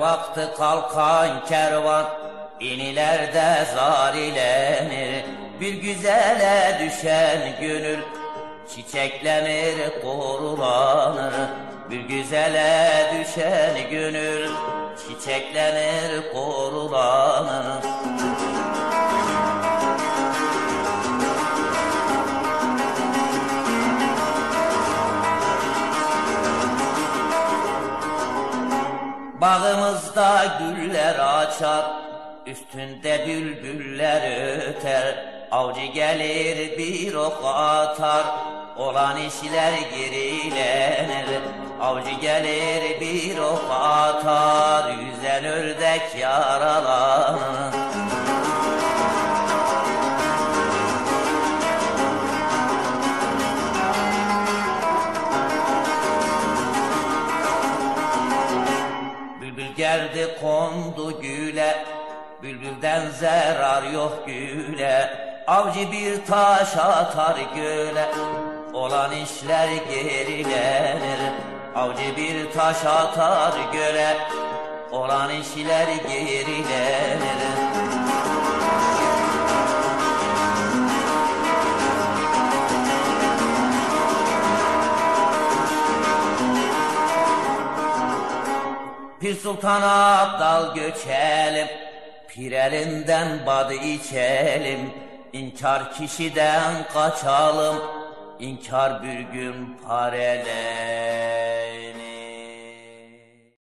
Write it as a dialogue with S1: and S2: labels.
S1: baktı kalkan kervan inilerde zar Bir güzele düşen gönül Çiçeklenir korulanır. Bir güzele düşen gönül Çiçeklenir korulanır Bağımızda güller açar, üstünde bülbüller öter. Avcı gelir bir ok atar, olan işler gerilenir. Avcı gelir bir ok atar, yüzen ördek yaralanır. Geldi kondu güle Bülbülden zarar yok güle. Avcı bir taş atar göle Olan işler gerilenir Avcı bir taş atar göle Olan işler gerilenir Pir Sultan'a Abdal göçelim Pir elinden badı içelim. İnkar kişiden kaçalım İnkar bir gün pareler